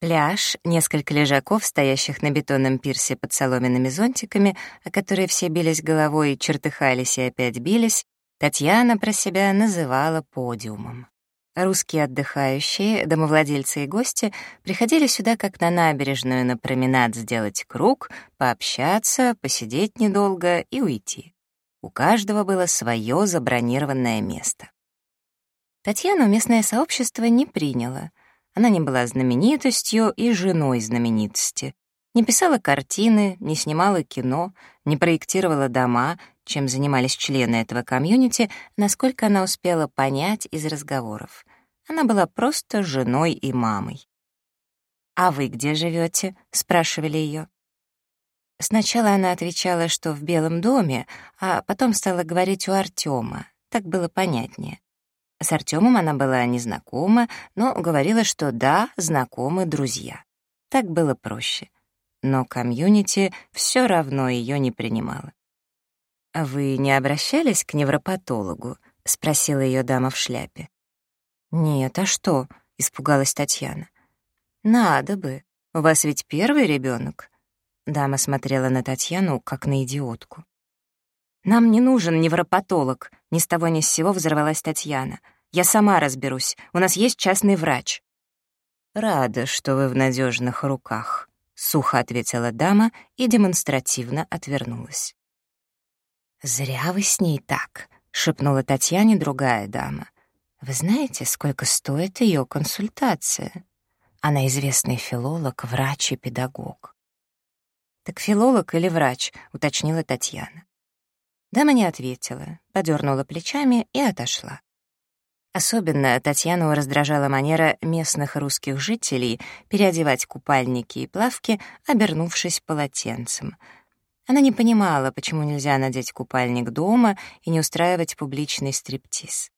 Пляж, несколько лежаков, стоящих на бетонном пирсе под соломенными зонтиками, о которые все бились головой, чертыхались и опять бились, Татьяна про себя называла подиумом. Русские отдыхающие, домовладельцы и гости приходили сюда как на набережную на променад сделать круг, пообщаться, посидеть недолго и уйти. У каждого было свое забронированное место. Татьяну местное сообщество не приняло — она не была знаменитостью и женой знаменитости. Не писала картины, не снимала кино, не проектировала дома, чем занимались члены этого комьюнити, насколько она успела понять из разговоров. Она была просто женой и мамой. «А вы где живете? спрашивали ее. Сначала она отвечала, что в Белом доме, а потом стала говорить у Артема. Так было понятнее. С Артемом она была незнакома, но говорила, что да, знакомы друзья. Так было проще. Но комьюнити все равно ее не принимало. «А «Вы не обращались к невропатологу?» — спросила ее дама в шляпе. «Нет, а что?» — испугалась Татьяна. «Надо бы. У вас ведь первый ребенок. Дама смотрела на Татьяну, как на идиотку. «Нам не нужен невропатолог», — ни с того ни с сего взорвалась Татьяна. «Я сама разберусь. У нас есть частный врач». «Рада, что вы в надежных руках», — сухо ответила дама и демонстративно отвернулась. «Зря вы с ней так», — шепнула Татьяне другая дама. «Вы знаете, сколько стоит ее консультация? Она известный филолог, врач и педагог». «Так филолог или врач?» — уточнила Татьяна. Дама не ответила, подернула плечами и отошла. Особенно Татьяну раздражала манера местных русских жителей переодевать купальники и плавки, обернувшись полотенцем. Она не понимала, почему нельзя надеть купальник дома и не устраивать публичный стриптиз.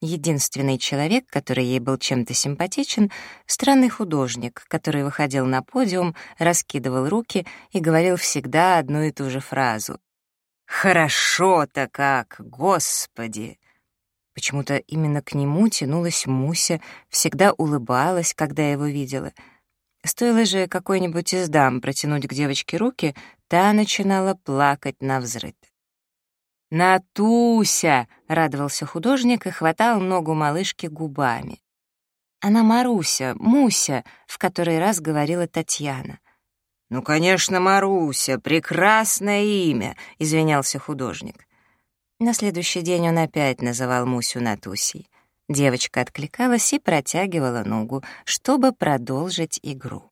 Единственный человек, который ей был чем-то симпатичен, странный художник, который выходил на подиум, раскидывал руки и говорил всегда одну и ту же фразу Хорошо-то как, господи!» Почему-то именно к нему тянулась Муся, всегда улыбалась, когда его видела. Стоило же какой-нибудь из дам протянуть к девочке руки, та начинала плакать на взрыд. «Натуся!» — радовался художник и хватал ногу малышки губами. «Она Маруся, Муся», — в который раз говорила Татьяна. «Ну, конечно, Маруся, прекрасное имя», — извинялся художник. На следующий день он опять называл Мусю Натусей. Девочка откликалась и протягивала ногу, чтобы продолжить игру.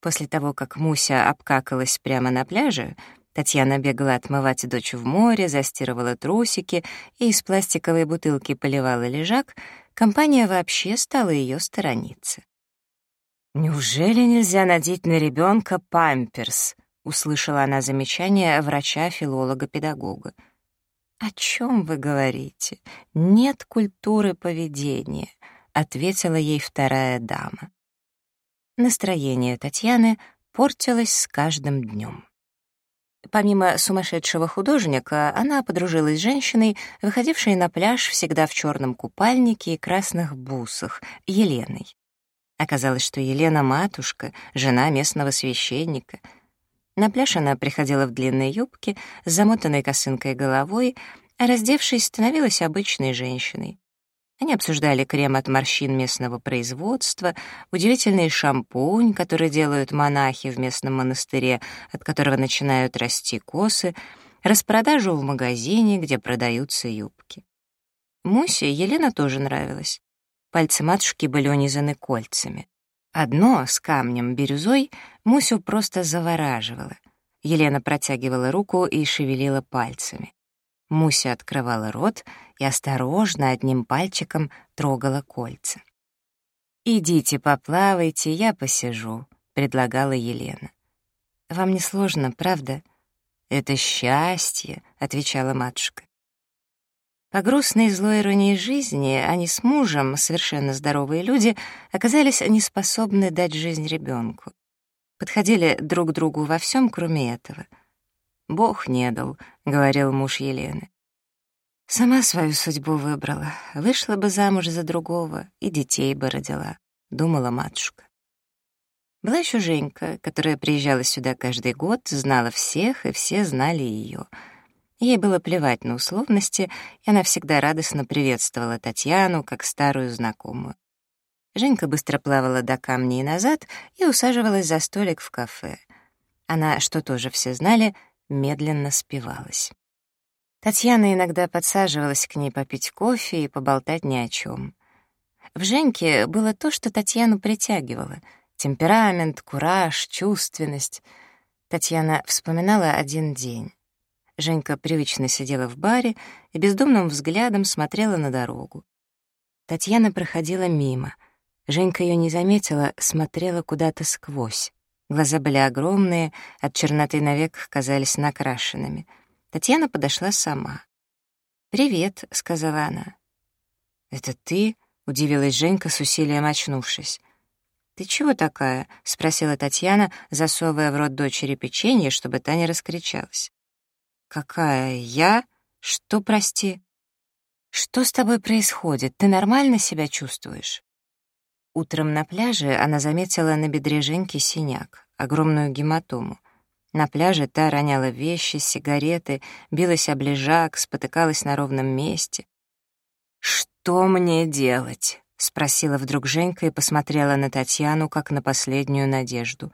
После того, как Муся обкакалась прямо на пляже, Татьяна бегала отмывать дочь в море, застирывала трусики и из пластиковой бутылки поливала лежак, компания вообще стала ее сторониться. «Неужели нельзя надеть на ребенка памперс?» — услышала она замечание врача-филолога-педагога. «О чем вы говорите? Нет культуры поведения», — ответила ей вторая дама. Настроение Татьяны портилось с каждым днем. Помимо сумасшедшего художника, она подружилась с женщиной, выходившей на пляж всегда в черном купальнике и красных бусах, Еленой. Оказалось, что Елена — матушка, жена местного священника. На пляж она приходила в длинной юбке с замотанной косынкой головой, а раздевшись, становилась обычной женщиной. Они обсуждали крем от морщин местного производства, удивительный шампунь, который делают монахи в местном монастыре, от которого начинают расти косы, распродажу в магазине, где продаются юбки. Мусе Елена тоже нравилась. Пальцы матушки были унизаны кольцами. Одно с камнем-бирюзой Мусю просто завораживало. Елена протягивала руку и шевелила пальцами. Муся открывала рот и осторожно одним пальчиком трогала кольца. «Идите поплавайте, я посижу», — предлагала Елена. «Вам не сложно, правда?» «Это счастье», — отвечала матушка. По грустной злой иронии жизни они с мужем, совершенно здоровые люди, оказались неспособны дать жизнь ребенку. Подходили друг к другу во всем, кроме этого. «Бог не дал», — говорил муж Елены. «Сама свою судьбу выбрала. Вышла бы замуж за другого и детей бы родила», — думала матушка. Была еще Женька, которая приезжала сюда каждый год, знала всех, и все знали ее — Ей было плевать на условности, и она всегда радостно приветствовала Татьяну как старую знакомую. Женька быстро плавала до камней и назад и усаживалась за столик в кафе. Она, что тоже все знали, медленно спивалась. Татьяна иногда подсаживалась к ней попить кофе и поболтать ни о чем. В Женьке было то, что Татьяну притягивало — темперамент, кураж, чувственность. Татьяна вспоминала один день. Женька привычно сидела в баре и бездумным взглядом смотрела на дорогу. Татьяна проходила мимо. Женька ее не заметила, смотрела куда-то сквозь. Глаза были огромные, от черноты навек казались накрашенными. Татьяна подошла сама. «Привет», — сказала она. «Это ты?» — удивилась Женька, с усилием очнувшись. «Ты чего такая?» — спросила Татьяна, засовывая в рот дочери печенье, чтобы та не раскричалась. «Какая я? Что, прости?» «Что с тобой происходит? Ты нормально себя чувствуешь?» Утром на пляже она заметила на бедре Женьки синяк, огромную гематому. На пляже та роняла вещи, сигареты, билась об лежак, спотыкалась на ровном месте. «Что мне делать?» — спросила вдруг Женька и посмотрела на Татьяну, как на последнюю надежду.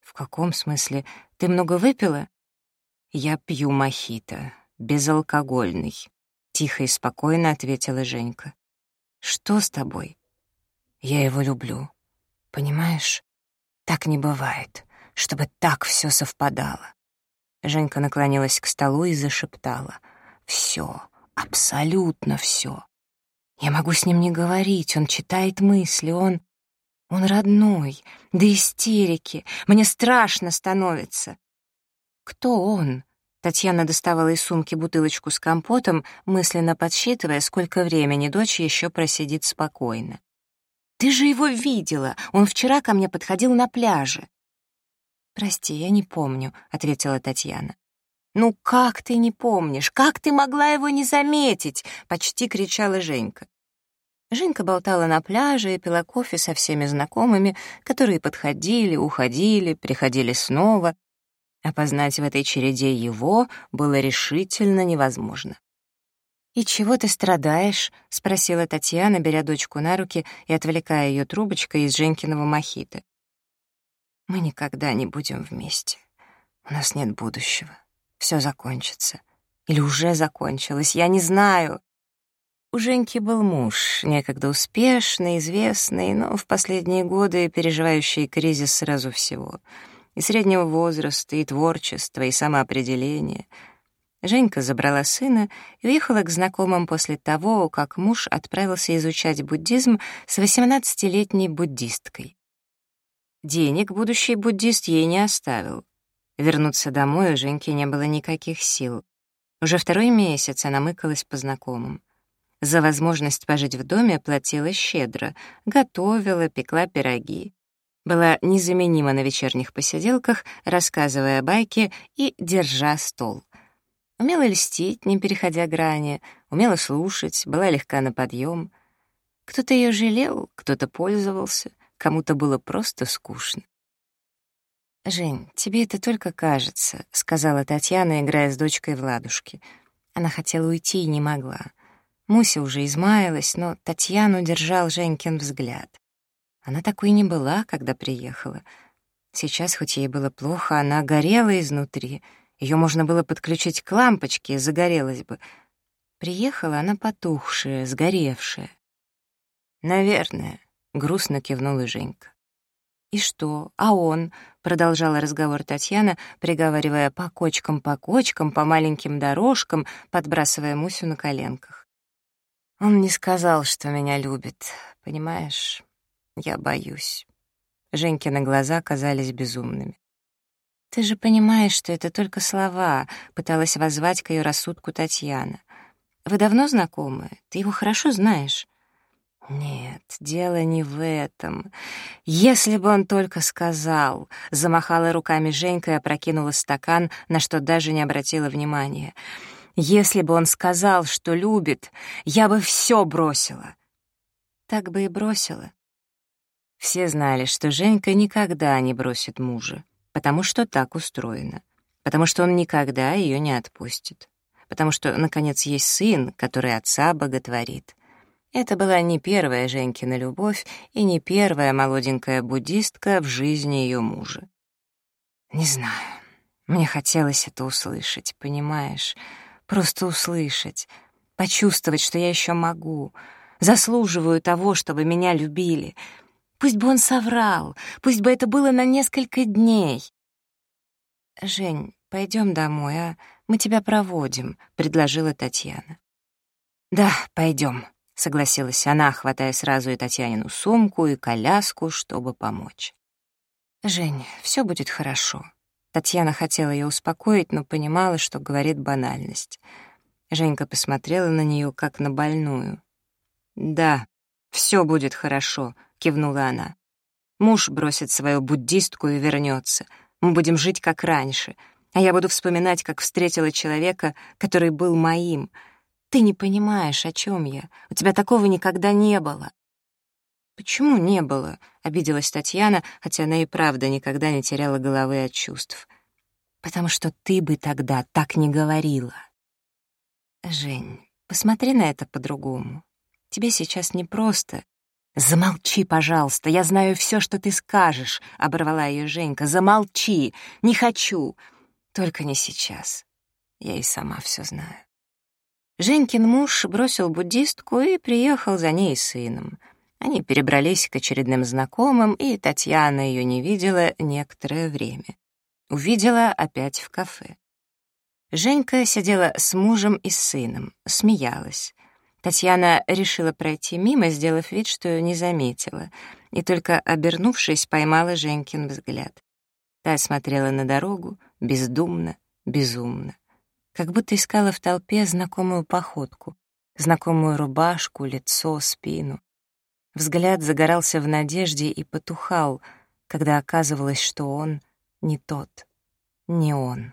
«В каком смысле? Ты много выпила?» «Я пью мохито, безалкогольный», — тихо и спокойно ответила Женька. «Что с тобой?» «Я его люблю. Понимаешь, так не бывает, чтобы так все совпадало». Женька наклонилась к столу и зашептала. «Все, абсолютно все. Я могу с ним не говорить, он читает мысли, он... Он родной, до истерики. Мне страшно становится. Кто он? Татьяна доставала из сумки бутылочку с компотом, мысленно подсчитывая, сколько времени дочь еще просидит спокойно. «Ты же его видела! Он вчера ко мне подходил на пляже!» «Прости, я не помню», — ответила Татьяна. «Ну как ты не помнишь? Как ты могла его не заметить?» — почти кричала Женька. Женька болтала на пляже и пила кофе со всеми знакомыми, которые подходили, уходили, приходили снова, Опознать в этой череде его было решительно невозможно. «И чего ты страдаешь?» — спросила Татьяна, беря дочку на руки и отвлекая ее трубочкой из Женькиного мохито. «Мы никогда не будем вместе. У нас нет будущего. Все закончится. Или уже закончилось, я не знаю». У Женьки был муж, некогда успешный, известный, но в последние годы переживающий кризис сразу всего — и среднего возраста, и творчества, и самоопределения. Женька забрала сына и уехала к знакомым после того, как муж отправился изучать буддизм с 18-летней буддисткой. Денег будущий буддист ей не оставил. Вернуться домой у Женьки не было никаких сил. Уже второй месяц она мыкалась по знакомым. За возможность пожить в доме платила щедро, готовила, пекла пироги была незаменима на вечерних посиделках, рассказывая байки и держа стол. Умела льстить, не переходя грани, умела слушать, была легка на подъем. Кто-то ее жалел, кто-то пользовался, кому-то было просто скучно. «Жень, тебе это только кажется», — сказала Татьяна, играя с дочкой в ладушки. Она хотела уйти и не могла. Муся уже измаялась, но Татьяну держал Женькин взгляд. Она такой не была, когда приехала. Сейчас, хоть ей было плохо, она горела изнутри. Ее можно было подключить к лампочке, и загорелась бы. Приехала она потухшая, сгоревшая. «Наверное», — грустно кивнула Женька. «И что? А он?» — продолжала разговор Татьяна, приговаривая по кочкам, по кочкам, по маленьким дорожкам, подбрасывая Мусю на коленках. «Он не сказал, что меня любит, понимаешь? Я боюсь. Женькины глаза казались безумными. «Ты же понимаешь, что это только слова», — пыталась воззвать к ее рассудку Татьяна. «Вы давно знакомы? Ты его хорошо знаешь?» «Нет, дело не в этом. Если бы он только сказал...» Замахала руками Женька и опрокинула стакан, на что даже не обратила внимания. «Если бы он сказал, что любит, я бы все бросила». «Так бы и бросила, все знали, что Женька никогда не бросит мужа, потому что так устроено, потому что он никогда ее не отпустит, потому что, наконец, есть сын, который отца боготворит. Это была не первая Женькина любовь и не первая молоденькая буддистка в жизни ее мужа. Не знаю, мне хотелось это услышать, понимаешь? Просто услышать, почувствовать, что я еще могу, заслуживаю того, чтобы меня любили — Пусть бы он соврал, пусть бы это было на несколько дней. «Жень, пойдем домой, а? Мы тебя проводим», — предложила Татьяна. «Да, пойдем, согласилась она, хватая сразу и Татьянину сумку, и коляску, чтобы помочь. «Жень, все будет хорошо». Татьяна хотела ее успокоить, но понимала, что говорит банальность. Женька посмотрела на нее, как на больную. «Да, все будет хорошо», кивнула она. Муж бросит свою буддистку и вернется. Мы будем жить как раньше, а я буду вспоминать, как встретила человека, который был моим. Ты не понимаешь, о чем я. У тебя такого никогда не было. «Почему не было?» — обиделась Татьяна, хотя она и правда никогда не теряла головы от чувств. «Потому что ты бы тогда так не говорила». «Жень, посмотри на это по-другому. Тебе сейчас непросто, «Замолчи, пожалуйста, я знаю все, что ты скажешь», — оборвала ее Женька. «Замолчи! Не хочу! Только не сейчас. Я и сама все знаю». Женькин муж бросил буддистку и приехал за ней с сыном. Они перебрались к очередным знакомым, и Татьяна ее не видела некоторое время. Увидела опять в кафе. Женька сидела с мужем и сыном, смеялась. Татьяна решила пройти мимо, сделав вид, что не заметила, и только обернувшись, поймала Женькин взгляд. Та смотрела на дорогу бездумно, безумно, как будто искала в толпе знакомую походку, знакомую рубашку, лицо, спину. Взгляд загорался в надежде и потухал, когда оказывалось, что он не тот, не он.